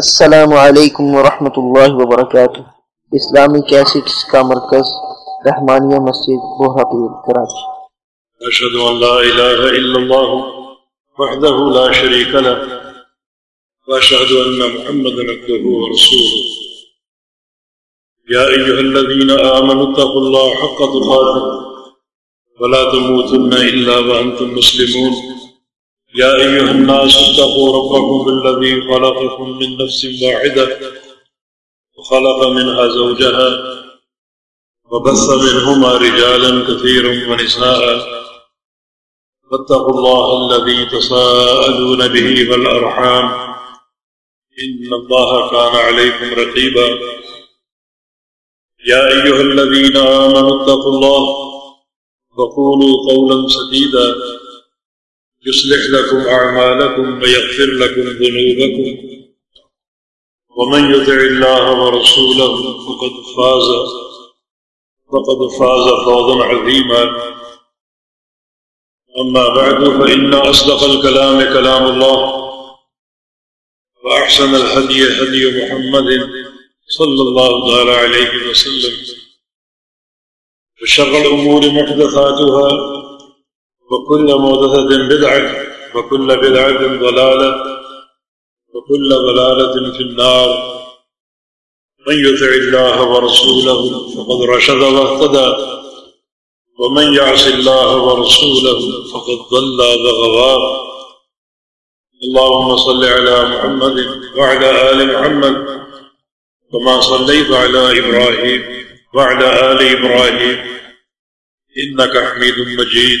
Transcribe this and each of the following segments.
السلام علیکم ورحمۃ اللہ وبرکاتہ۔ اسلامی کیسٹس کا مرکز، رحمانیہ مسجد بوہاپور کراچی اشهد ان لا اله الا الله وحده لا شريك له واشهد ان محمدا عبده ورسوله يا ايها الذين امنوا اتقوا الله حق تقاته ولا تموتن الا وانتم مسلمون۔ يا أيها الناس اتقوا ربكم الذي خلقكم من نفس واحدة وخلق منها زوجها وبث منهما رجالا كثيرا ونساء فاتقوا الله الذي تساءلون به والأرحام إن الله كان عليكم رقيبا يا أيها الذين آمنوا اتقوا الله وقولوا قولا سديدا يصلح لكم أعمالكم ويغفر لكم ذنوبكم. ومن يطع الله ورسوله فقد فاز فقد فاز فوضا عظيما. أما بعد، فإن أصدق الكلام كلام الله، وأحسن الهدي هدي محمد صلى الله عليه وسلم. وشر الأمور محدثاتها وكل مودثة بدعة، وكل بدعة ضلالة، وكل ضلالة في النار. من يطع الله ورسوله فقد رشد واهتدى، ومن يعص الله ورسوله فقد ضل وغوى اللهم صل على محمد وعلى آل محمد، كما صليت على إبراهيم وعلى آل إبراهيم، إنك حميد مجيد.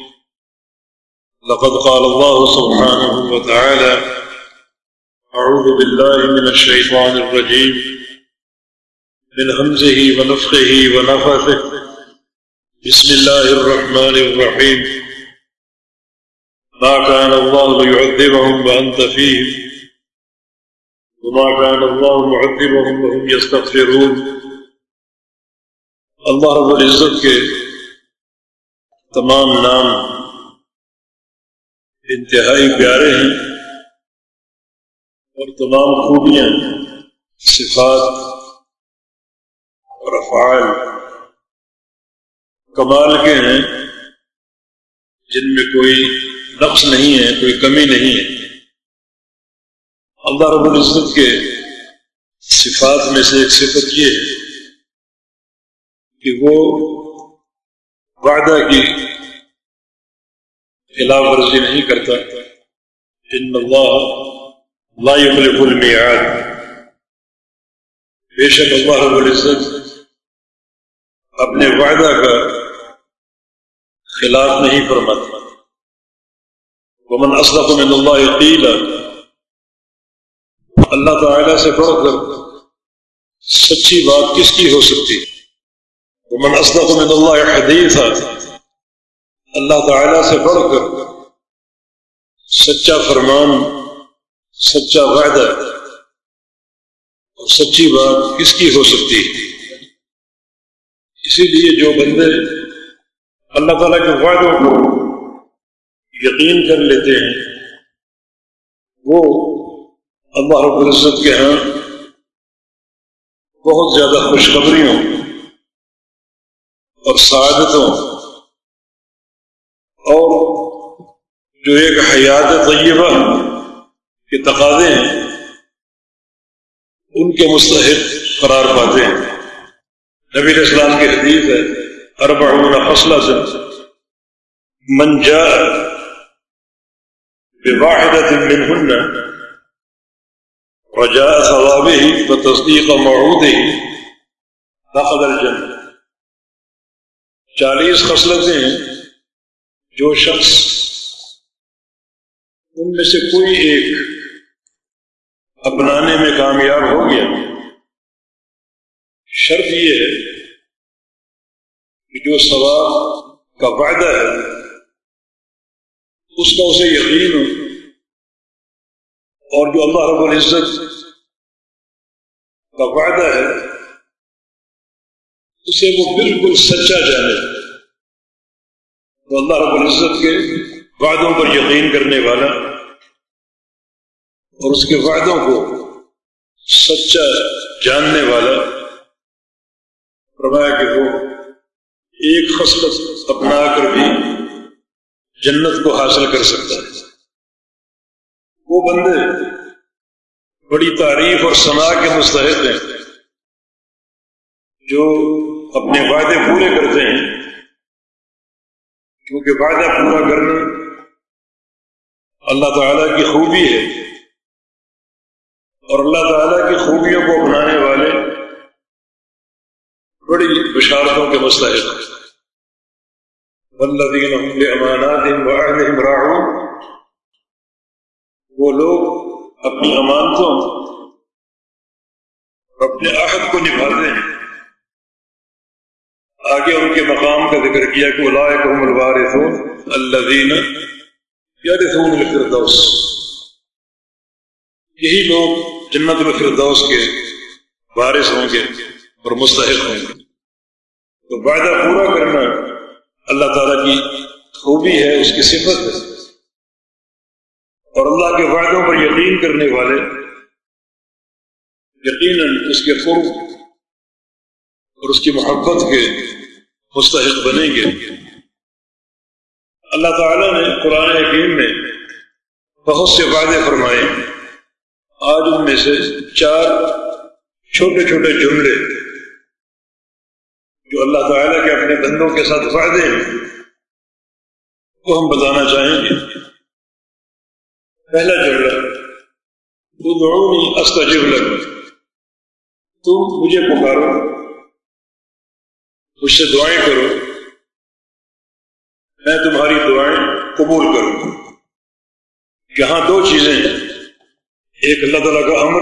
لقد قال الله سبحانه وتعالى أعوذ بالله من الشيطان الرجيم، من همزه ونفخه ونفثه. بسم الله الرحمن الرحيم. ما كان الله ليعذبهم وأنت فيهم. وما كان الله معذبهم وهم يستغفرون. اللہ رب العزت کے تمام نام انتہائی پیارے ہیں اور تمام خوبیاں صفات اور افعال کمال کے ہیں، جن میں کوئی نقص نہیں ہے، کوئی کمی نہیں ہے۔ اللہ رب العزت کے صفات میں سے ایک صفت یہ ہے کہ وہ وعدہ کی خلاف ورزی نہیں کرتا۔ ان اللہ لا يخلف المیعاد۔ بے شک اللہ رب العزت اپنے وعدہ کا خلاف نہیں فرماتا۔ ومن اصدق من اللہ قیلا۔ اللہ تعالی سے پڑھ کر سچی بات کس کی ہو سکتی؟ ومن اصدق من اللہ حدیثا۔ اللہ تعالی سے بڑھ کر سچا فرمان، سچا وعدہ اور سچی بات کس کی ہو سکتی ہے؟ اسی لیے جو بندے اللہ تعالیٰ کے وعدوں کو یقین کر لیتے ہیں، وہ اللہ رب العزت کے ہاں بہت زیادہ خوشخبریوں اور سعادتوں اور جو ایک حیات طیبہ کے تقاضے ہیں، ان کے مستحق قرار پاتے ہیں۔ نبی اسلام کی حدیث ہے، اربعون فصلہ سے من جاء بواحدة منهن رجاء ثوابه وتصديق موعوده دخل الجنة چالیس خصلتیں جو شخص ان میں سے کوئی ایک اپنانے میں کامیاب ہو گیا، شرط یہ ہے کہ جو ثواب کا وعدہ ہے، اس کا اسے یقین ہو اور جو اللہ رب العزت کا وعدہ ہے، اسے وہ بالکل سچا جانے۔ تو اللہ رب العزت کے وعدوں پر یقین کرنے والا اور اس کے وعدوں کو سچا جاننے والا فرمایا کہ وہ ایک خصلت اپنا کر بھی جنت کو حاصل کر سکتا ہے۔ وہ بندے بڑی تعریف اور سنا کے مستحق ہیں جو اپنے وعدے پورے کرتے ہیں۔ کیونکہ وعدہ پورا کرنا اللہ تعالی کی خوبی ہے اور اللہ تعالیٰ کی خوبیوں کو اپنانے والے بڑی بشارتوں کے مستحق والذین هم لاماناتهم وعهدهم وہ لوگ اپنی امانتوں اور اپنے عہد کو نبھاتے ہیں۔ آگے ان کے مقام کا ذکر کیا کہ اولئک هم الوارثون الذین یرثون الفردوس۔ یہی لوگ جنت الفردوس کے وارث ہوں گے اور مستحق ہوں گے۔ تو وعدہ پورا کرنا اللہ تعالیٰ کی خوبی ہے، اس کی صفت ہے۔ اور اللہ کے وعدوں پر یقین کرنے والے، یقیناً اس کے قرب اور اس کی محبت کے مستحق بنیں گے۔ اللہ تعالیٰ نے قرآن حکیم میں بہت سے وعدے فرمائے۔ آج ان میں سے چار چھوٹے چھوٹے جملے جو اللہ تعالیٰ کے اپنے بندوں کے ساتھ فائدے ہیں وہ ہم بتانا چاہیں گے۔ پہلا جملہ، ادعونی استجب لگ تم مجھے پکارو۔ مجھ سے دعائیں کرو۔ میں تمہاری دعائیں قبول کروں یہاں دو چیزیں ہیں۔ ایک اللہ تعالیٰ کا امر،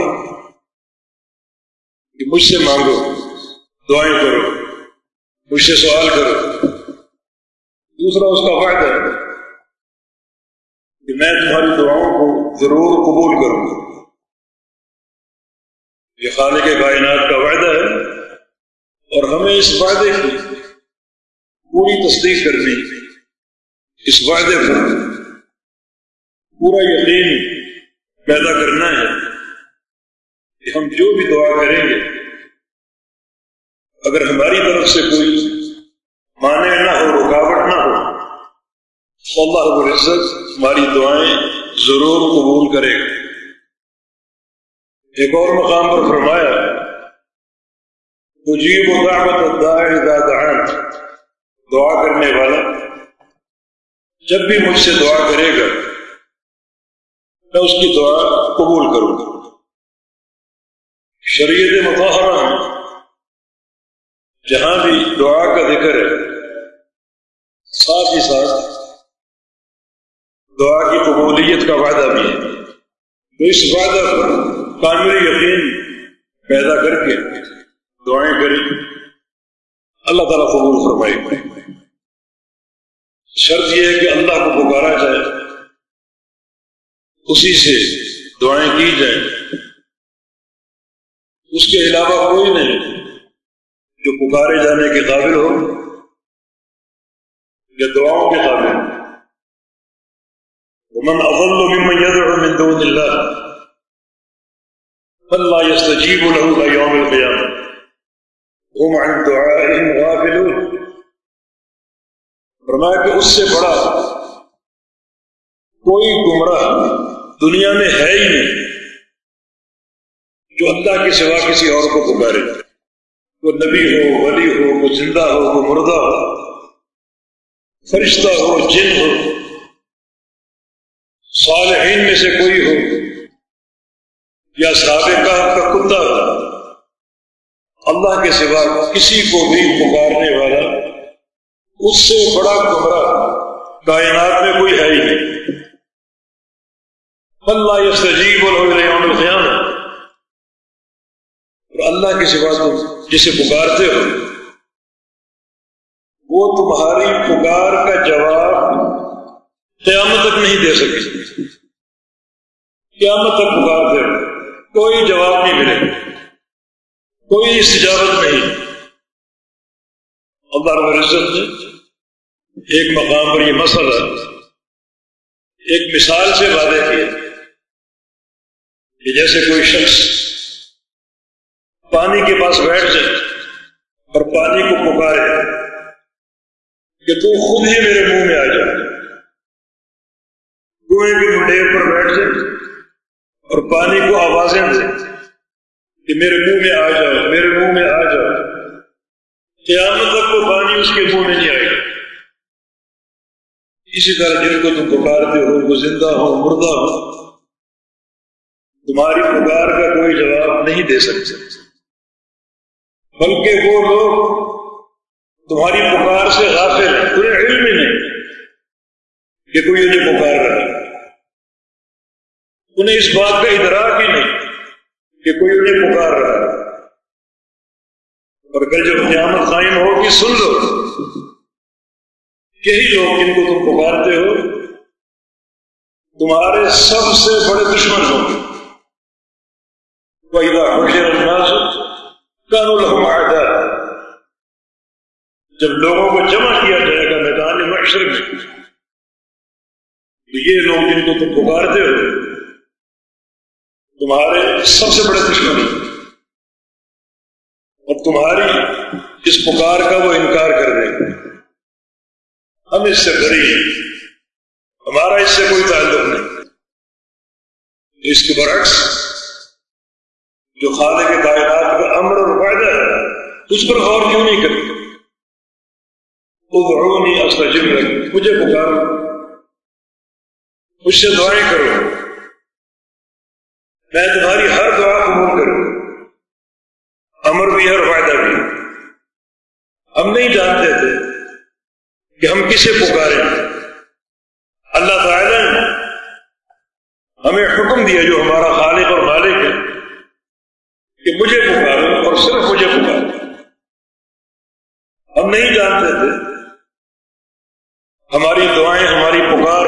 کہ مجھ سے مانگو، دعائیں کرو، مجھ سے سوال کرو۔ دوسرا اس کا فائدہ ہے کہ میں تمہاری دعاؤں کو ضرور قبول کروں گا۔ یہ خالق کے کائنات کا وعدہ ہے۔ اور ہمیں اس وعدے کی پوری تصدیق کرنی اس وعدے پر پورا یقین پیدا کرنا ہے کہ ہم جو بھی دعا کریں گے، اگر ہماری طرف سے کوئی مانے نہ ہو، رکاوٹ نہ ہو تو اللہ رب العزت ہماری دعائیں ضرور قبول کرے گا۔ ایک اور مقام پر فرمایا جیب و دعوت دعان۔ دعا کرنے والا جب بھی مجھ سے دعا کرے گا، میں اس کی دعا قبول کروں گا۔ شریعت مظاہرہ جہاں بھی دعا کا ذکر ہے، ساتھ ہی ساتھ دعا کی قبولیت کا وعدہ بھی ہے۔ تو اس وعدہ پر کامل یقین پیدا کر کے دعائیں کریں۔ اللہ تعالیٰ قبول فرمائے۔ شرط یہ ہے کہ اللہ کو پکارا جائے۔ اسی سے دعائیں کی جائیں۔ اس کے علاوہ کوئی نہیں جو پکارے جانے کے قابل ہو یا دعاؤں کے قابل من اضل ممن يدعو من دون الله فلا يستجيب له يوم القيامة هم عن دعائهم غافلون۔ فرمایا کہ اس سے بڑا کوئی گمراہ دنیا میں ہے ہی نہیں جو اللہ کے سوا کسی اور کو پکارے۔ وہ نبی ہو، ولی ہو، وہ زندہ ہو، وہ مردہ ہو، فرشتہ ہو، جن ہو، صالحین میں سے کوئی ہو یا سابقہ کا کتا ہو۔ اللہ کے سوا کسی کو بھی پکارنے والا اس سے بڑا گمراہ کائنات میں کوئی ہے ہی نہیں۔ اللہ یہ سجیب اور اور اللہ کی سوا تم جسے پکارتے ہو، وہ تمہاری پکار کا جواب قیامت تک نہیں دے سکے۔ قیامت تک پکارتے ہو، کوئی جواب نہیں ملے۔ کوئی استجابت نہیں۔ اللہ رب العزت نے ایک مقام پر یہ مسئلہ ایک مثال سے وعدے کیا کہ جیسے کوئی شخص پانی کے پاس بیٹھ جائے اور پانی کو پکارے کہ تو خود ہی میرے منہ میں آ جائے کنویں کے منڈیر پر بیٹھ جائے اور پانی کو آوازیں دے۔ کہ میرے منہ میں آ جاؤ، میرے منہ میں آ جاؤ۔ قیامت تک وہ پانی اس کے منہ میں نہیں آئے گا اسی طرح جن کو تم پکارتے ہو وہ زندہ ہو، مردہ ہو، تمہاری پکار کا کوئی جواب نہیں دے سکتے۔ بلکہ وہ لوگ تمہاری پکار سے غافل ہیں علم ہی نہیں کہ کوئی انہیں پکار رہا ہے۔ انہیں اس بات کا ادراک ہی نہیں۔ کہ کوئی انہیں پکار رہا ہے۔ اور کل جب قیامت قائم ہوگی، سن لو۔ یہی لوگ جن کو تم پکارتے ہو، تمہارے سب سے بڑے دشمن ہوں گے۔ وہی حشر الناس کانو لهم جب لوگوں کو جمع کیا جائے گا میدان محشر میں، تو یہ لوگ جن کو تم پکارتے ہو تمہارے سب سے بڑے دشمن اور تمہاری اس پکار کا وہ انکار کر دیں گے ہم اس سے بری ہیں۔ ہمارا اس سے کوئی تعلق نہیں۔ اس کے برعکس جو خالے کے کائنات کا امر اور فائدہ ہے، اس پر غور کیوں نہیں کرتے ادعونی استجب لکم۔ مجھے پکارو۔ مجھ سے دعائیں کرو۔ میں تمہاری ہر دعا قبول کروں امر بھی اور فائدہ بھی ہم نہیں جانتے تھے کہ ہم کسے پکاریں۔ اللہ تعالی نے ہمیں حکم دیا جو ہمارا خالق اور مالک ہے، کہ مجھے پکارو اور صرف مجھے پکارو۔ ہم نہیں جانتے تھے ہماری دعائیں ہماری پکار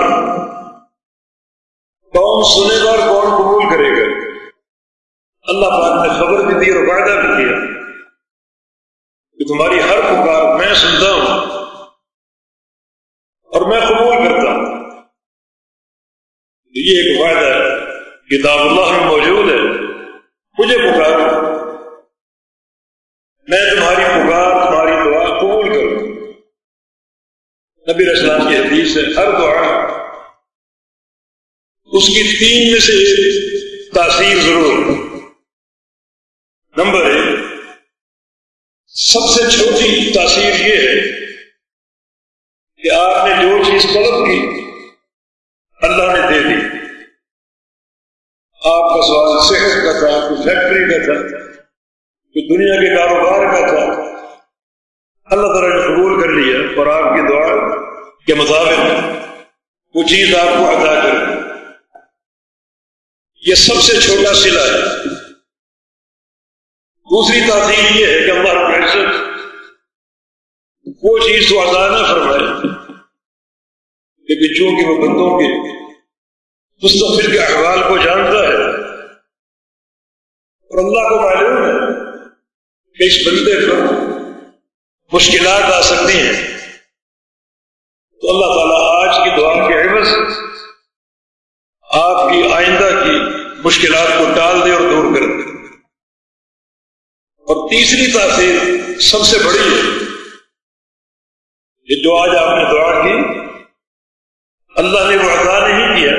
کون سنے گا اور کون قبول کرے گا اللہ پاک نے خبر بھی دی اور وعدہ بھی کیا۔ کہ تمہاری ہر پکار میں سنتا ہوں اور میں قبول کرتا ہوں۔ یہ ایک فائدہ ہے۔ کتاب اللہ میں موجود ہے۔ مجھے پکارو میں تمہاری پکار، تمہاری دعا قبول کروں۔ نبی اسلام کی حدیث ہے، ہر دعا۔ اس کی تین میں سے تاثیر ضرور نمبر ایک۔ سب سے چھوٹی تاثیر یہ ہے کہ آپ نے جو چیز طلب کی، اللہ نے دے دی۔ آپ کا سوال صحت کا تھا کوئی فیکٹری کا تھا کوئی دنیا کے کاروبار کا تھا، اللہ تعالیٰ نے قبول کر لیا۔ اور آپ کی دعا کے مطابق وہ چیز آپ کو ادا کر یہ سب سے چھوٹا سلا ہے۔ دوسری تاثیر یہ ہے کہ اللہ رب العزت وہ چیز تو ادا نہ فرمائے، لیکن چونکہ وہ بندوں کے مستقبل کے احوال کو جانتا ہے، اور اللہ کو معلوم ہے کہ اس بندے پر مشکلات آ سکتی ہیں، تو اللہ تعالیٰ آج کی دعا کے عوض آپ کی آئندہ کی مشکلات کو ٹال دے اور دور کر دے۔ اور تیسری تاثیر سب سے بڑی ہے۔ کہ جو آج آپ نے دعا کی، اللہ نے وہ ادا نہیں کیا،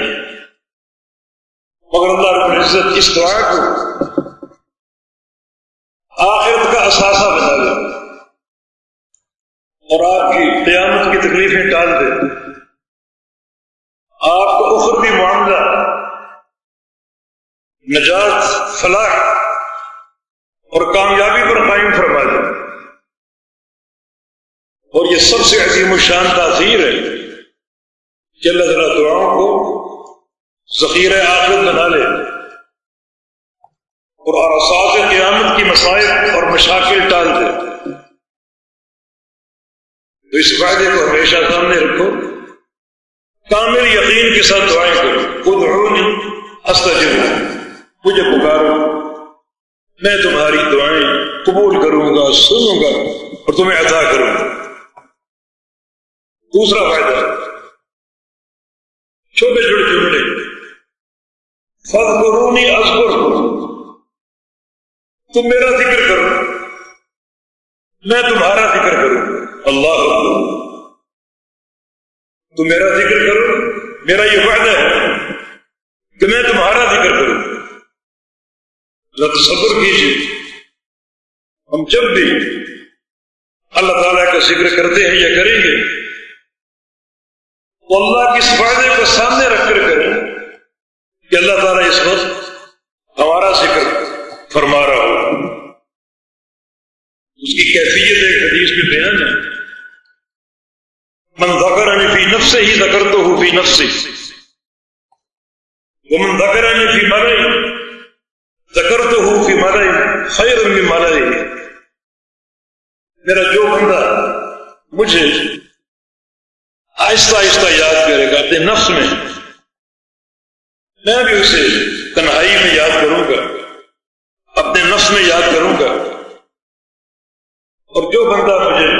مگر اللہ رب العزت اس دعا کو آخرت کا اثاثہ بنا دے اور آپ کی قیامت کی تکلیفیں ٹال دے۔ آپ کو اخروی معاملہ، نجات، فلاح اور کامیابی پر قائم فرما دیا اور یہ سب سے عظیم و شان تاثیر ہے کہ اللہ تعالیٰ دعاؤں کو ذخیرۂ آخرت بنا لے اور آساس قیامت کی مسائل اور مشاکل ٹال دے۔ تو اس فائدے کو ہمیشہ سامنے رکھو۔ کامل یقین کے ساتھ دعائیں کرو۔ خود ہو نہیں مجھے پکارو۔ میں تمہاری دعائیں قبول کروں گا، سنوں گا اور تمہیں عطا کروں گا۔ دوسرا فائدہ، چھوٹے چھوٹے جملے۔ فض قرونی ازبر تم میرا ذکر کرو، میں تمہارا ذکر کروں۔ اللہ تم میرا ذکر کرو، میرا یہ فائدہ ہے کہ میں تمہارا ذکر کروں۔ تصور کیجیے ہم جب بھی اللہ تعالیٰ کا ذکر کرتے ہیں یا کریں گے، تو اللہ کی اس فائدے کو سامنے رکھ کر کریں کہ اللہ تعالیٰ اس وقت ہمارا ذکر فرما رہا ہو۔ اس کی کیفیت ایک حدیث میں بیان ہے۔ من ذکر فی نفس ہی ذکر تو ہو فی نفس وہ من ذکر فی مالائی ذکر تو ہو فی مالائی خیر من میرا جو بندہ مجھے آہستہ آہستہ یاد کرے گا اپنے نفس میں میں بھی اسے تنہائی میں یاد کروں گا، اپنے نفس میں یاد کروں گا۔ اور جو بندہ مجھے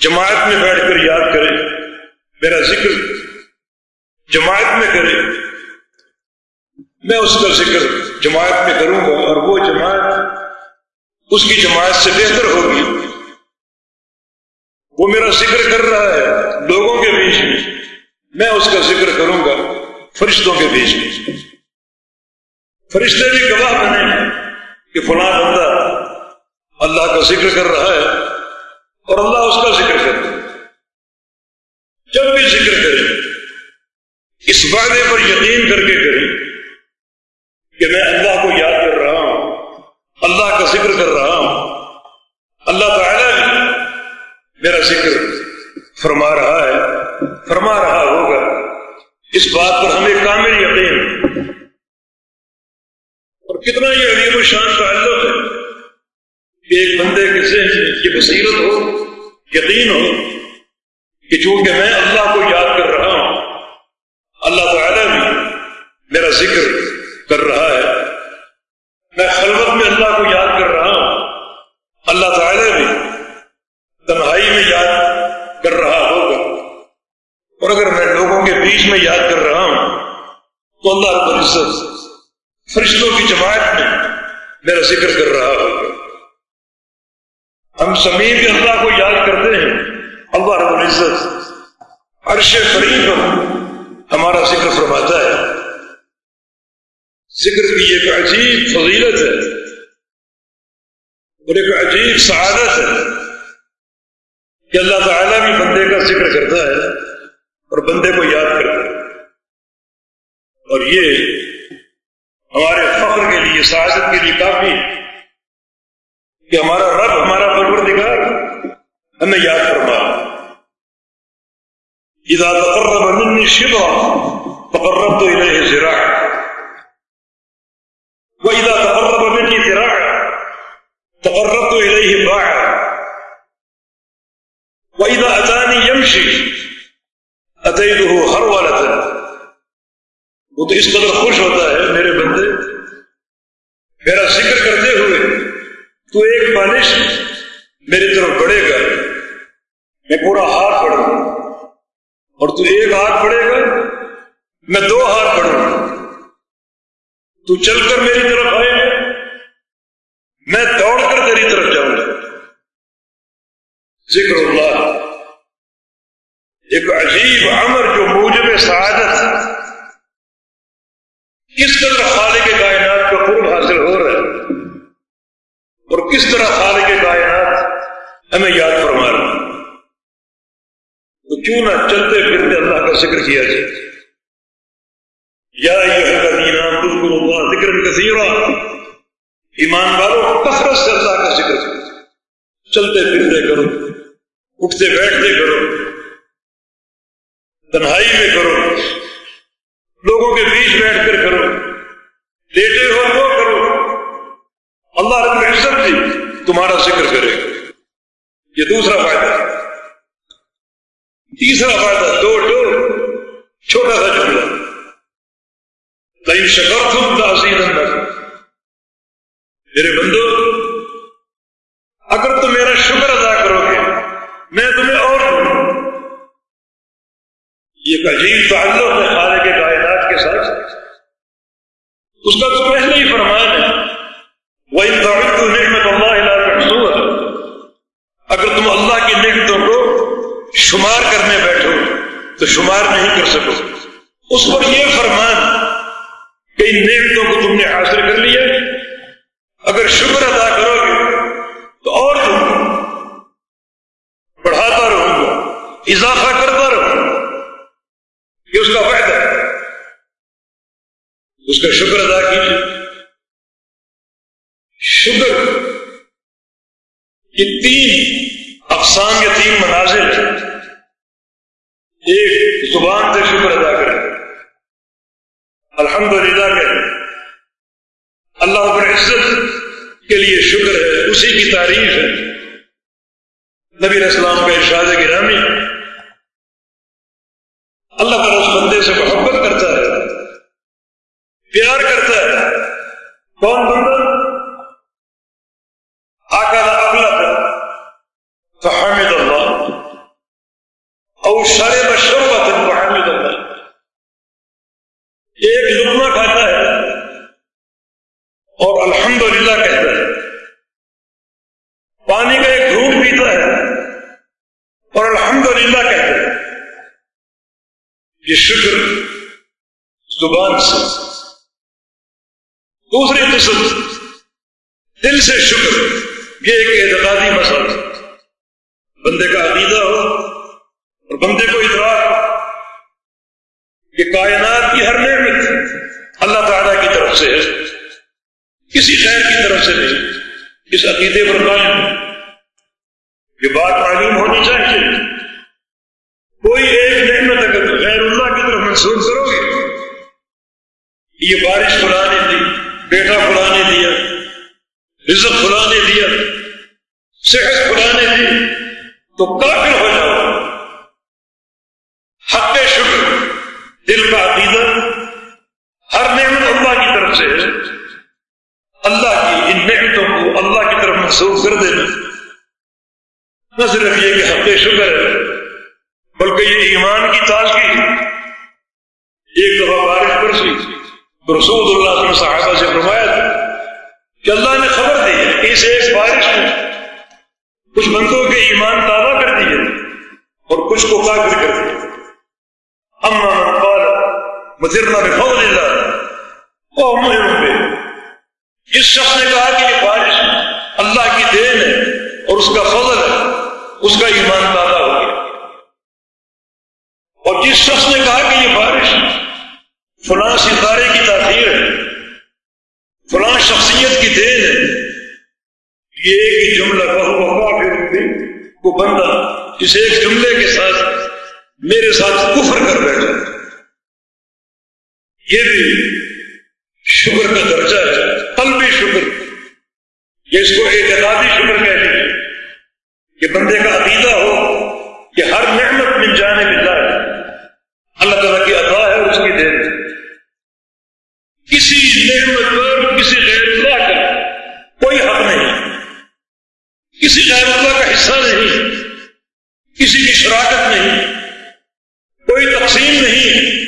جماعت میں بیٹھ کر یاد کرے، میرا ذکر جماعت میں کرے، میں اس کا ذکر جماعت میں کروں گا اور وہ جماعت اس کی جماعت سے بہتر ہوگی۔ وہ میرا ذکر کر رہا ہے لوگوں کے بیچ میں۔ میں اس کا ذکر کروں گا فرشتوں کے بیچ میں۔ فرشتے بھی گواہ بنے کہ فلاں بندہ اللہ کا ذکر کر رہا ہے اور اللہ اس کا ذکر کر رہا ہے جب بھی ذکر کرے، اس وعدے پر یقین کر کے کرے۔ کہ میں اللہ کو یاد کر رہا ہوں، اللہ کا ذکر کر رہا ہوں۔ اللہ تعالیٰ میرا ذکر فرما رہا ہے، فرما رہا ہوگا۔ اس بات پر ہمیں کامل یقین اور کتنا یہ عظیم و شان تعلق ہے کہ ایک بندے کے ذہن میں یہ بصیرت ہو، یقین ہو کہ چونکہ میں اللہ کو یاد کر رہا ہوں، اللہ تعالیٰ بھی میرا ذکر کر رہا ہے۔ میں خلوت میں اللہ کو یاد کر رہا ہوں۔ اللہ تعالیٰ بھی تنہائی میں یاد کر رہا ہوگا۔ اور اگر میں لوگوں کے بیچ میں یاد کر رہا ہوں، تو اللہ رب العزت فرشتوں کی جماعت میں میرا ذکر کر رہا ہوگا۔ ہم سمیر کے اللہ کو یاد کرتے ہیں۔ اللہ رب العزت عرش فریم ہمارا ذکر فرماتا ہے۔ ذکر کی ایک عجیب فضیلت ہے۔ اور ایک عجیب سعادت ہے کہ اللہ تعالیٰ بھی بندے کا ذکر کرتا ہے اور بندے کو یاد کرتا ہے۔ اور یہ ہمارے فخر کے لیے، سعادت کے لیے کافی ہے کہ ہمارا رب ہمارا پرور ہمیں یاد فرما۔ اذا تقرب منی شبا تقرب تو الہ زراع وہ تو اس قدر خوش ہوتا ہے، میرے بندے، میرا ذکر کرتے ہوئے تو ایک بالش میری طرف بڑھے گا، میں پورا ہاتھ پڑھوں اور تو ایک ہاتھ پڑھے گا، میں دو ہاتھ پڑھوں تو چل کر میری طرف آئے گا میں دوڑ کر تیری طرف جاؤں گا۔ ذکر اللہ، ایک عجیب عمر جو موجب سعادت کس طرح خالق کے کائنات کا قرب حاصل ہو رہا ہے اور کس طرح خالق کے کائنات ہمیں یاد فرما رہا تو کیوں نہ چلتے پھرتے اللہ کا ذکر کیا جائے۔ یا نام بالکل اللہ ذکر کثیرہ ایمان والوں کثرت سے اللہ کا ذکر چلتے پھرتے کرو، اٹھتے بیٹھتے کرو، تنہائی میں کرو، لوگوں کے بیچ بیٹھ کر کرو، لیٹے ہو وہ کرو۔ اللہ رب العزت بھی تمہارا ذکر کرے گا۔ یہ دوسرا فائدہ تیسرا فائدہ دو دو چھوٹا سا جملہ۔ کئی شکر تم تاثیر اندر میرے بندو، اگر تم میرا شکر ادا کرو گے میں تمہیں اور دوں۔ یہ عجیب تعلق ہے خالق کے کائنات کے ساتھ۔ اس کا تو پہلے ہی فرمان ہے وہ انتظار نعمت اللہ اگر تم اللہ کی نعمتوں کو شمار کرنے بیٹھو تو شمار نہیں کر سکو۔ اس پر یہ فرمان کہ ان نیکتوں کو تم نے حاصل کر لیا اگر شکر ادا کرو گے تو اور تم بڑھاتا رہوں گا اضافہ کرتا رہوں یہ اس کا فائدہ ہے۔ اس کا شکر ادا کیجیے۔ شکر یہ تین اقسام یا تین مناظر ہیں۔ ایک زبان سے شکر ادا کریں۔ الحمد للہ کہ اللہ عزت کے لیے شکر ہے، اسی کی تعریف ہے۔ نبی اسلام کا ارشاد گرامی۔ اللہ تعالیٰ اس بندے سے محبت کرتا ہے، پیار کرتا ہے۔ کون بندہ آکا اگلا تھا تو حامد اللہ اور سارے ایک لکما کھاتا ہے اور الحمد للہ کہتا ہے پانی کا ایک گھوٹ پیتا ہے اور الحمد للہ کہتا ہے یہ شکر زبان سے۔ دوسری قسم، دل سے شکر، یہ ایک اعتقادی مسئلہ بندے کا عقیدہ ہو اور بندے کو ادراک کہ کائنات کی ہر نعمت اللہ تعالیٰ کی طرف سے ہے۔ کسی خیر کی طرف سے نہیں۔ اس عقیدے پر قائم یہ بات معلوم ہونی چاہیے کوئی ایک نعمت اگر غیر اللہ کی طرف محسوس کرو گے یہ بارش خدا نے دی، بیٹا خدا نے دیا رزق خدا نے دیا، صحت خدا نے دی، تو کافر ہو جاؤ۔ حق شکر، دل کا عقیدہ۔ ہر نعمت اللہ کی طرف سے ہے۔ اللہ کی، ان نعمتوں کو اللہ کی طرف منسوخ کر دینا۔ نہ صرف یہ کہ حق شکر ہے، بلکہ یہ ایمان کی تازگی ایک دفعہ بارش برسی رسول اللہ صلی صحابہ سے فرمایا تھا کہ اللہ نے خبر دی کہ اس ایک بارش میں کچھ بندوں کے ایمان تازہ کر دیے اور کچھ کو کافر کر دیا۔ اما مجرنا بفضل اللہ او پہ۔ اس شخص نے کہا کہ یہ بارش اللہ کی دین ہے اور اس کا فضل ہے، اس کا ایمان دادا ہو گیا۔ اور جس شخص نے کہا کہ یہ بارش فلاں ستارے کی تاخیر ہے فلاں شخصیت کی دین ہے یہ ایک ہی جملہ وہ بندہ اس ایک جملے کے ساتھ میرے ساتھ کفر کر بیٹھا یہ بھی شکر کا درجہ ہے۔ قلبی شکر۔ یہ اس کو اعتقادی شکر کہہ دیجیے کہ بندے کا عقیدہ ہو کہ ہر نعمت مل جانے مل ہے اللہ تعالیٰ کی عطا ہے اس کی دیر کسی نعمت پر کسی غیر اللہ کا کوئی حق نہیں کسی غیر اللہ کا حصہ نہیں، کسی کی شراکت نہیں، کوئی تقسیم نہیں۔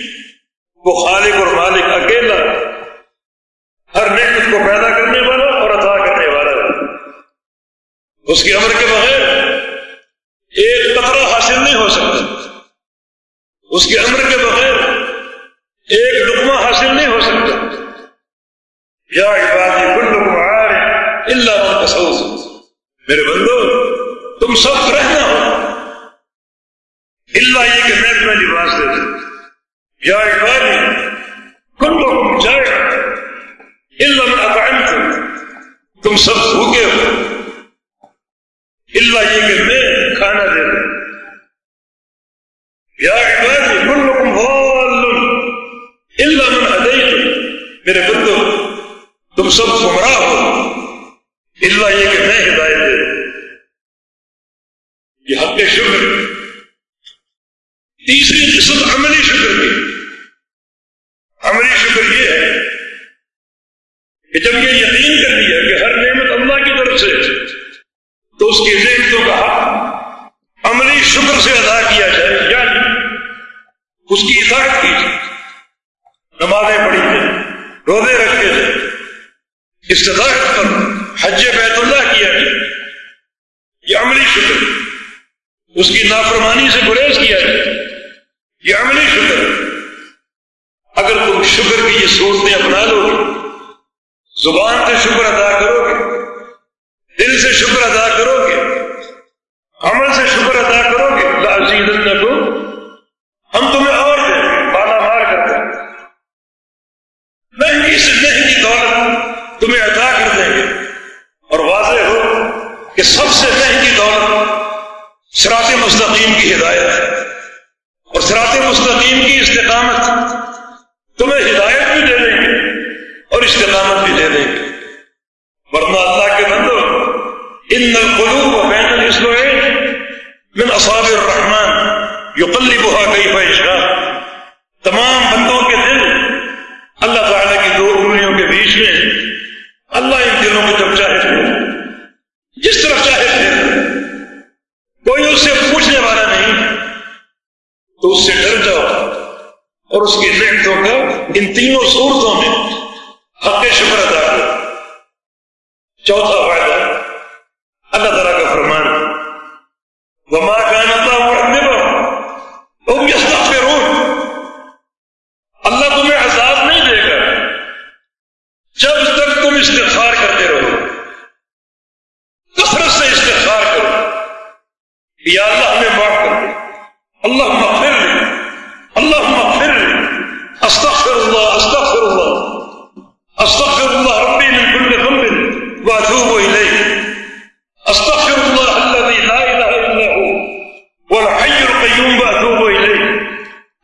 وہ خالق اور مالک اکیلا ہر نعمت کو پیدا کرنے والا اور عطا کرنے والا۔ اس کی امر کے بغیر ایک قطرہ حاصل نہیں ہو سکتا۔ اس کے امر کے بغیر ایک لقمہ حاصل نہیں ہو سکتا۔ یا عبادی کل لکم آر اللہ من میرے بندو، تم سب رہنا ہو۔ اللہ یہ کہ میں تمہیں لباس دے دوں۔ یا عبادی کلکم جائے علم اطعمتم تم سب بھوکے ہو۔ اللہ یہ کہ میں کھانا دے دوں۔ یا عبادی کلکم ضال الا من هديتم میرے بندو، تم سب گمراہ ہو۔ اللہ یہ کہ میں ہدایت دے دوں یہ حق شکر کہ جب یہ یقین کر لیا کہ ہر نعمت اللہ کی طرف سے تو اس کی نعمتوں کا حق عملی شکر سے ادا کیا جائے یعنی اس کی اطاعت کی جائے۔ نمازیں پڑھی جائیں، روزے رکھے جائیں، استطاعت پر حج بیت اللہ کیا جائے۔ یہ عملی شکر اس کی نافرمانی سے گریز کیا جائے۔ یہ عملی شکر اگر تم شکر کی یہ صورتیں اپنا لو گے زبان سے شکر ادا کرو گے دل سے شکر ادا کرو گے عمل سے شکر ادا کرو گے لازید کو ہم تمہیں اور دیں بالا مار کر دیں مہنگی سے مہنگی دولت تمہیں ادا کر دیں گے۔ اور واضح ہو کہ سب سے مہنگی دولت سرات مستقیم کی ہدایت ہے۔ اور سرات مستقیم کی استقامت تمہیں ہدایت بھی دے دیں گے اور استقامت بھی دے دیں گے ورنہ اللہ کے بندو ان قلوب بین الاسبوعین من اصاب الرحمن یقلبها کیف یشاء تمام بندوں کے دل اللہ تعالی کی دو انگلیوں کے بیچ میں اللہ ان دلوں کو جب چاہے جس طرف چاہے پھر کوئی اس سے پوچھنے والا نہیں، تو اس سے ڈر جاؤ اور اس کی نعمتوں کا ان تینوں صورتوں میں حق شکر ادا کرو۔ چوتھا فائدہ اللہ تعالیٰ کا فرمان وما كان الله معذبهم هم يستغفرون اللہ تمہیں عذاب نہیں دے گا جب تک تم استغفار کرتے رہو کثرت سے استغفار کرو یا اللہ ہمیں معاف کر دے اللہ مغفر لے اللہ مغفر لے استغفر اللہ استغفر اللہ استغفر اللہ ربی من كل ذنب واتوب الیہ استغفر الله الذي لا اله الا هو والحي القيوم واتوب الیہ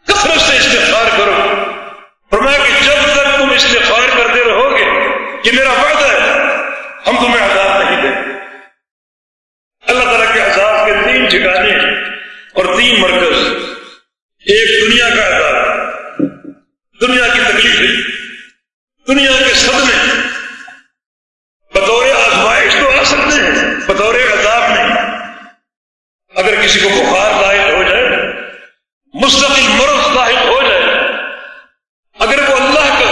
کثرت سے استغفار کرو فرمایا کہ جب تک تم استغفار کرتے رہو گے یہ میرا وعدہ ہے ہم تمہیں عذاب نہیں دیں گے اللہ تعالیٰ کے عذاب کے تین ٹھکانے اور تین مرکز ایک دنیا کا عذاب دنیا کی تکلیفیں دنیا کے صدمے بطور آزمائش تو آ سکتے ہیں بطور عذاب نہیں اگر کسی کو بخار لاحق ہو جائے مستقل مرض لاحق ہو جائے اگر وہ اللہ کا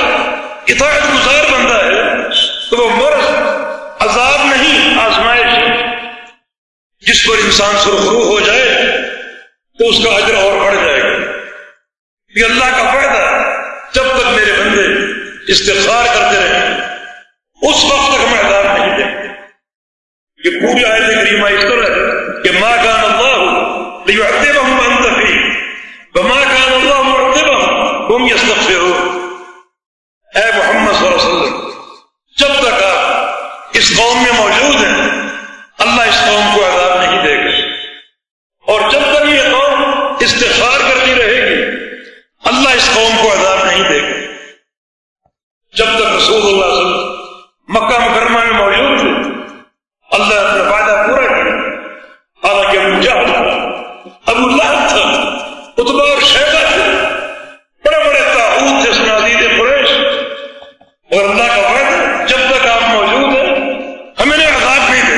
اطاعت گزار بندہ ہے تو وہ مرض عذاب نہیں آزمائش ہے جس پر انسان سرخرو ہو جائے تو اس کا اجر اور بڑھ جائے گا یہ اللہ کا فائدہ جب تک میرے بندے استغفار کرتے رہیں اس وقت تک ہمیں عذاب نہیں دیں گے یہ پوری آیت کریمہ اس طرح ہے کہ ماں کان اللہ لیعذبہم انت فی وما کان اللہ معذبہم ہم یستغفرون اے محمد صلی اللہ علیہ وسلم جب تک آپ اس قوم میں موجود ہیں اللہ اس قوم کو عذاب نہیں دے گا اور جب تک یہ قوم استغفار کرتی رہے گی اللہ اس قوم کو عذاب نہیں دے گا جب تک رسول اللہ صلی اللہ علیہ وسلم مکہ مکرمہ میں موجود تھے اللہ نے اپنا وعدہ پورا کیا حالانکہ ابو جہل تھا ابو لہب تھا اتبا اور شیبہ تھے بڑے بڑے تاحود تھے سنادید قریش اور اللہ کا وعدہ جب تک آپ موجود ہیں ہمیں نے عذاب نہیں دے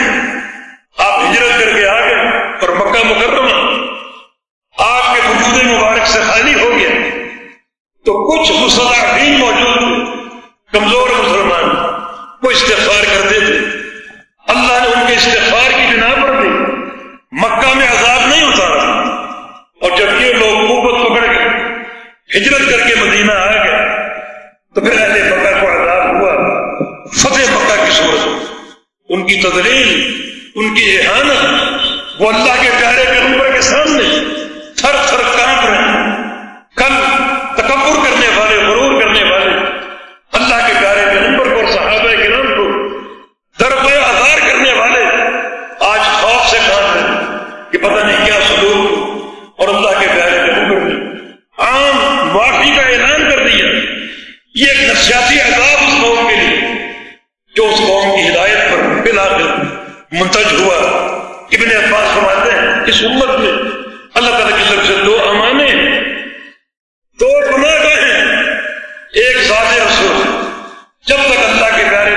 آپ ہجرت کر کے آ گئے اور مکہ مکرمہ آپ کے وجود مبارک سے خالی ہو گیا تو کچھ مسلحین موجود تھے کمزور مسلمان وہ استغفار کرتے تھے اللہ نے ان کے استغفار کی بنا پر بھی مکہ میں عذاب نہیں اتارا اور جب یہ لوگ قوت پکڑ گئے ہجرت کر کے مدینہ آ گئے تو پھر اہل مکہ کو عذاب ہوا فتح مکہ کی صورت ان کی تدلیل ان کی احانت وہ اللہ کے پیارے پیغمبر کے سامنے تھر تھر کانپ رہے ہیں کل تکبر کرنے والے غرور کرنے والے اللہ کے پیارے پیغمبر کو اور صحابہ کرام کو درپے آزار کرنے والے آج خوف سے کانپ رہے ہیں کہ پتہ نہیں کیا سلوک اور اللہ کے پیارے پیغمبر نے معافی کا اعلان کر دیا۔ یہ ایک نفسیاتی عذاب اس قوم کے لیے، جو اس قوم کی ہدایت پر بالآخر منتج ہوا۔ ابن عباس فرماتے ہیں، اس امت میں اللہ تعالیٰ کی طرف سے دو امانے ہیں دو گناہ گاہ ہیں ایک ذات رسول جب تک اللہ کے پیارے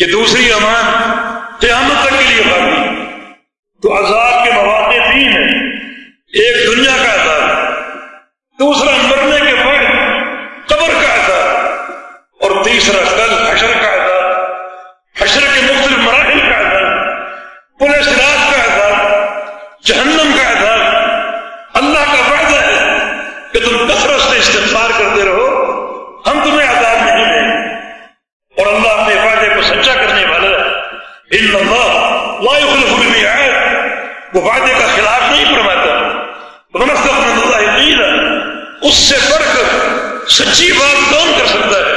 یہ دوسری امان قیامت تک کے لیے باقی تو عذاب کے مواقع تین ہیں ایک دنیا کا عذاب دوسرا مرنے کے بعد قبر کا عذاب اور تیسرا کل حشر کا عذاب حشر کے مختلف مراحل کا عذاب پولیس رات کا عذاب جہنم کا عذاب اللہ کا وعدہ ہے کہ تم کثرت سے استفار کرتے رہو ہم تمہیں عذاب نہیں دیں اور اللہ اپنے وعدے کو سچا کرنے والا ہے ان اللہ لا يخلف الميعاد وہ وعدے کا خلاف نہیں فرماتا. ونستغفر اللہ قیلا اس سے بڑھ کر سچی بات کون کر سکتا ہے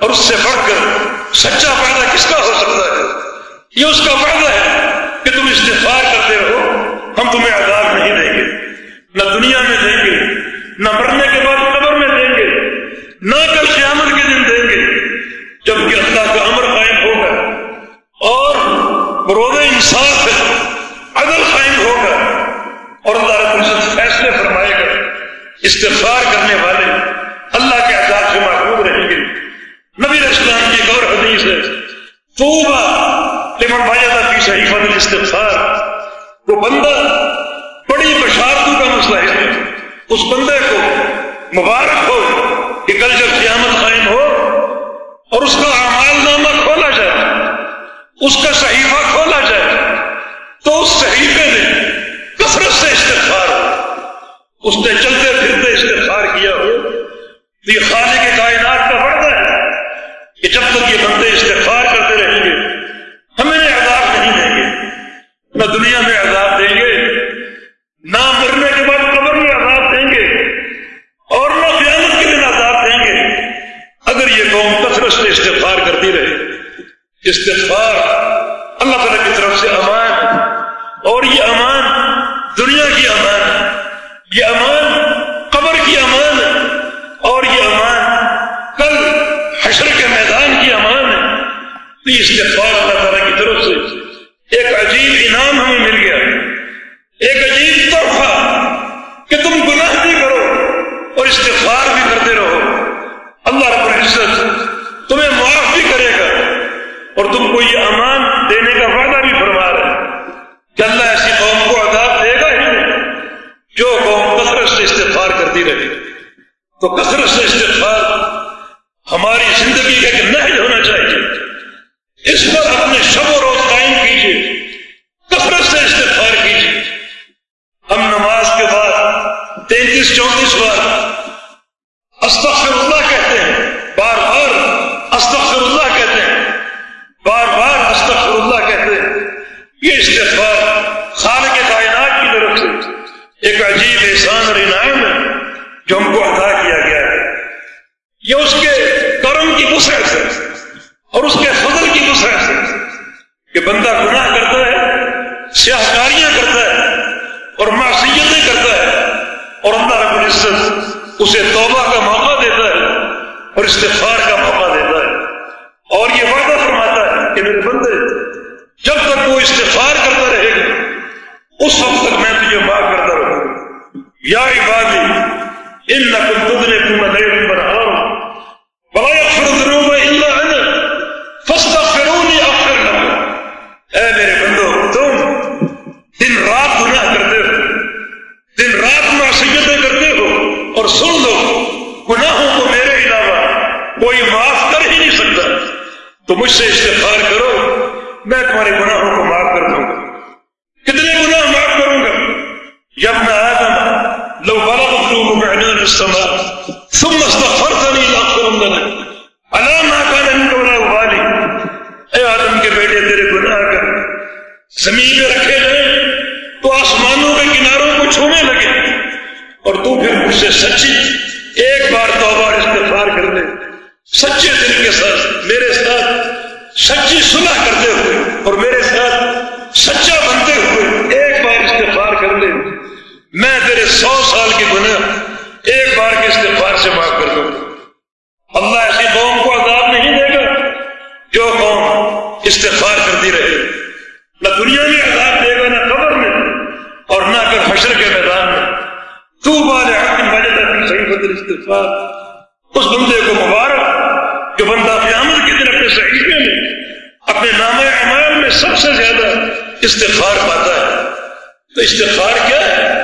اور اس سے بڑھ کر سچا وعدہ کس کا ہو سکتا ہے؟ یہ اس کا وعدہ ہے کہ تم استغفار کرتے رہو، ہم تمہیں عذاب نہیں دیں گے۔ نہ دنیا میں دیں گے، نہ مرنے کے بعد قبر میں دیں گے، نہ کل قیامت کے دن دیں گے۔ جبکہ اللہ کا امر قائم ہوگا اور روز انصاف ہے عدل قائم ہوگا اور اللہ رب العزت فیصلے فرمائے گا استغفار کرنے والے اللہ کے عذاب سے محفوظ رہیں گے نبی اسلام کی ایک اور حدیث ہے توبہ لمن وجد فی صحیفہ الاستغفار۔ وہ بندہ بڑی بشارتوں کا مسئلہ ہے۔ اس بندے کو مبارک ہو کہ کل جب قیامت قائم ہو اور اس کا اعمال نامہ کھولا جائے، اس کا صحیفہ کھولا جائے، تو اس صحیفے نے کثرت سے استغفار ہو۔ اس نے چلتے پھرتے استغفار کیا ہو۔ تو یہ خالق کائنات کا وعدہ ہے کہ جب تک یہ بندے استغفار کرتے رہیں گے ہمیں عذاب نہیں دیں گے نہ دنیا میں عذاب دیں گے نہ مرنے کے بعد قبر میں عذاب دیں گے اور نہ قیامت کے دن عذاب دیں گے اگر یہ قوم کثرت سے استغفار کرتی رہے استغفار اللہ تعالیٰ کی طرف سے امان اور یہ امان دنیا کی امان یہ امان قبر کی امان ہے اور یہ امان کل حشر کے میدان کی امان ہے تو یہ استغفار اللہ تعالیٰ کی طرف سے ایک عجیب انعام ہمیں مل گیا ایک عجیب تحفہ کہ تم گناہ بھی کرو اور استغفار بھی کرتے رہو اللہ رب العزت تمہیں معاف بھی کرے گا اور تم کو یہ امان دینے کا وعدہ بھی فرما رہا ہے کہ اللہ ایسی قوم کو عذاب دے گا ہی نہیں جو قوم کثرت سے استغفار کرتی رہے تو کثرت سے استغفار ہماری زندگی کا ایک نہج ہونا چاہیے اس پر اپنے شب و روز قائم کیجیے کثرت سے استغفار کیجیے ہم نماز کے بعد تینتیس چونتیس بار استغفر اللہ کہتے ہیں بار بار استغفر اللہ کہتے ہیں بار بار استغفر اللہ کہتے ہیں یہ استغفار خالق کائنات کی طرف سے ایک عجیب احسان اور انعام ہے جو ہم کو عطا کیا گیا ہے۔ یہ اس کے کرم کی وسعت ہے اور اس کے فضل کی وسعت ہے کہ بندہ گناہ کرتا ہے سیاہ کاریاں کرتا ہے اور معصیتیں کرتا ہے اور اللہ رب العزت اسے توبہ کا موقع دیتا ہے اور استغفار کا موقع دیتا ہے۔ اور یہ وعدہ فرماتا ہے کہ میرے بندے جب تک وہ استغفار کرتا رہے گا، اس وقت تک میں تجھے معاف کرتا رہوں گا۔ یا عبادی ان نقل تدنے تم نہیں بنا بلا یغفر الذنوب الا انا فاستغفروني اغفر لكم اے میرے بندو، تم دن رات گناہ کرتے ہو۔ دن رات معصیتیں کرتے ہو۔ اور سن لو، گناہوں کو میرے علاوہ کوئی معاف کر ہی نہیں سکتا۔ تو مجھ سے استغفار کرو۔ میں تمہارے گناہوں کو معاف کر دوں گا۔ کتنے گناہ معاف کروں گا؟ جب میں آدم، لو بلغت ذنوبك عنان السماء، ثم استغفرتني لاغفرن لك الا ما كان منك ولا ابالي اے آدم کے بیٹے، تیرے گناہ کر زمین میں رکھے گئے، تو آسمانوں کے کناروں کو چھونے لگے۔ اور تو پھر مجھ سے سچی ایک بار توبہ اور استغفار کر لے۔ سچے دل کے ساتھ، میرے ساتھ سچی صلح کرتے ہوئے اور میرے ساتھ سچا بنتے ہوئے ایک بار استغفار کر لے۔ میں تیرے سو سال کے گناہ ایک بار کے استغفار سے معاف کر دوں۔ اللہ ایسی قوم کو عذاب نہیں دے گا جو قوم استغفار کرتی رہے۔ نہ دنیا میں عذاب دے گا، نہ قبر میں، اور نہ کر حشر کے میدان میں۔ تو بال حق صحیح استغفار۔ اس بندے کو مبارک جو بندہ قیامت کے دن اپنے نام اعمال میں سب سے زیادہ استغفار پاتا ہے۔ تو استغفار کیا ہے؟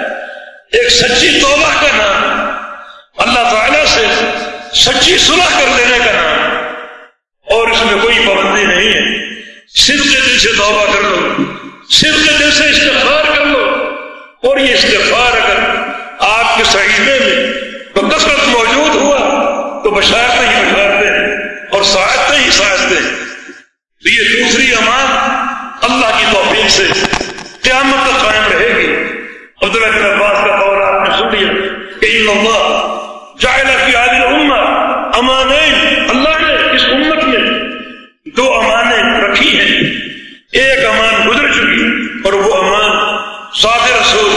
ایک سچی توبہ کا نام۔ اللہ تعالی سے سچی صلح کر لینے کا نام۔ اور اس میں کوئی پابندی نہیں ہے۔ صرف کے دل سے توبہ کر لو۔ صرف کے دل سے استغفار کر لو۔ اور یہ استغفار اگر آپ کے صحیحے میں کثرت موجود ہوا، تو بشارتیں ہی بشارتیں اور ساعتیں ہی ساعتیں۔ تو یہ دوسری امان اللہ کی توفیق سے قیامت تک قائم رہے گی۔ عبداللہ بن عباس کا قول آپ نے سن لیا کہ ان اللہ جائلہ کی عادل امت امانین۔ اللہ نے اس امت میں دو امانیں رکھی ہیں۔ ایک امان گزر چکی اور وہ امان ساد رسول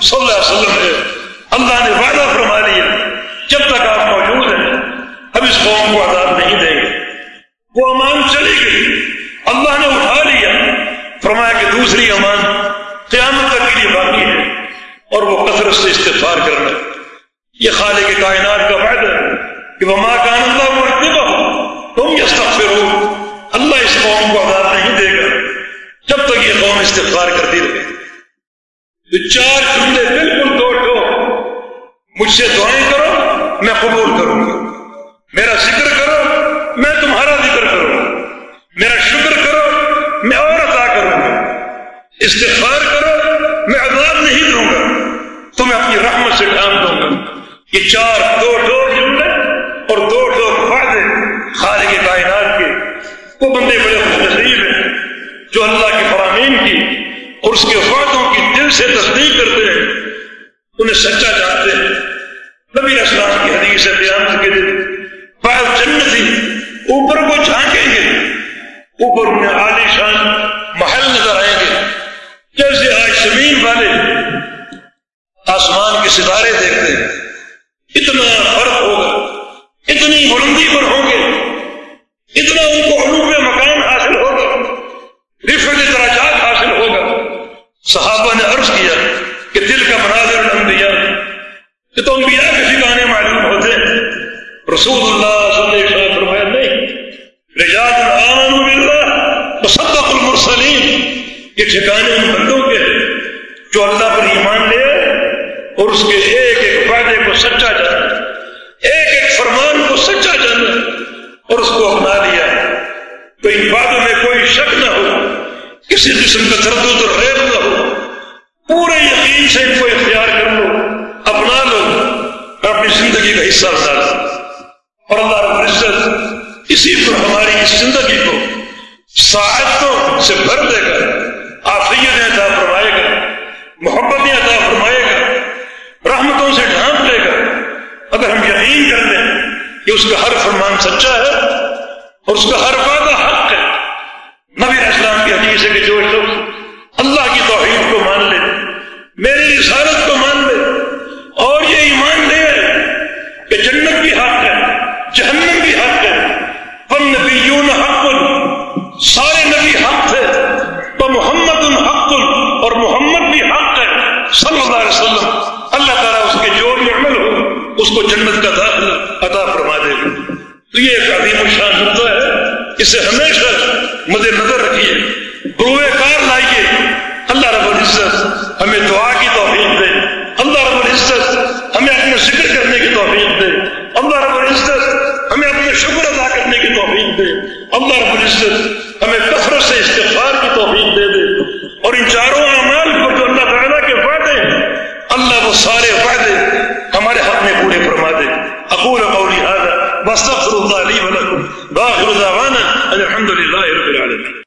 صلی اللہ علیہ وسلم ہے۔ اللہ نے وعدہ فرما لیا جب تک آپ موجود ہیں اب اس قوم کو عذاب نہیں دیں گے وہ امان چلی گئی اللہ نے اٹھا لیا فرمایا کہ امان قیامت تک کے لیے باقی ہے۔ اور وہ کثرت سے استفار کرنا یہ خالق کائنات کا فائدہ ہے کہ وہ ماں کا اللہ مرتبہ ہو تم یہ ہو اللہ اس قوم کو آزاد نہیں دے گا۔ جب تک یہ قوم استفار کرتی رہے۔ تو چار جملے بالکل دو۔ ٹو مجھ سے دعائیں کرو، میں قبول کروں گا۔ میرا ذکر کرو، میں تمہارا ذکر کروں۔ گا میرا شکر کرو، میں اور استفار کرو، میں عذاب نہیں دوں گا۔ تمہیں اپنی رحمت سے کام دوں گا۔ یہ چار دو ڈور جملے اور دو ڈور فائدے خالی کے کائنات کے۔ وہ بندے بڑے خوش نصیب ہیں، جو اللہ کی فرامین کی اور اس کے فائدوں کی دل سے تصدیق کرتے ہیں۔ انہیں سچا جانتے ہیں۔ نبی اسلام کی حدیث ہے بیان کے دن پائل جنتی اوپر کو جھانکیں گے۔ اوپر انہیں عالی شان محل نظر آئیں گے جیسے آج زمین والے آسمان کے ستارے دیکھتے ہیں۔ اتنا فرق ہوگا۔ اتنی بلندی پر ہوں گے۔ اتنا ان کو علوم میں مکان حاصل ہوگا۔ رفت دراجات حاصل ہوگا۔ صحابہ نے عرض کیا کہ دل کا مناظر الانبیاء۔ کہ تو انبیاء کے ٹھکانے معلوم ہوتے ہیں۔ رسول اللہ صلی اللہ علیہ وسلم فرمایا، نہیں رجات آمنوا باللہ وصدق المرسلین۔ یہ ٹھکانے ان بندوں کے ہیں۔ جو اللہ پر ایمان لے اور اس کے ایک ایک وعدے کو سچا جانا ایک ایک فرمان کو سچا جانا اور اس کو اپنا لیا تو ان باتوں میں کوئی شک نہ ہو، کسی قسم کا تردد اور ریب نہ ہو، پورے یقین سے ان کو اختیار کر لو، اپنا لو اور اپنی زندگی کا حصہ بنا لو اور اللہ رب العزت اسی پر ہماری اس زندگی کو، ساعتوں سے بھر دے گا آفیت عطا فرمائے گا محبت عطا فرمائے گا، رحمتوں سے ڈھانپ لے گا۔ اگر ہم یقین کر لیں کہ اس کا ہر فرمان سچا ہے اور اس کا ہر وعدہ حق ہے نبی اسلام کی حدیث ہے کہ جو شخص اللہ کی توحید کو مان لے میری رسالت کو مان لے اور یہ ایمان لے کہ جنت بھی حق ہے جہنم بھی حق ہے ہم نبیون حق سارے نبی حق تھے تو محمد الحق اور محمد بھی حق ہے صلی اللہ علیہ وسلم اللہ تعالیٰ اس کے جو بھی عمل ہو اس کو جنت کا داخل عطا فرما دے گا تو یہ ایک عظیم الشان نقطہ سے ہمیشہ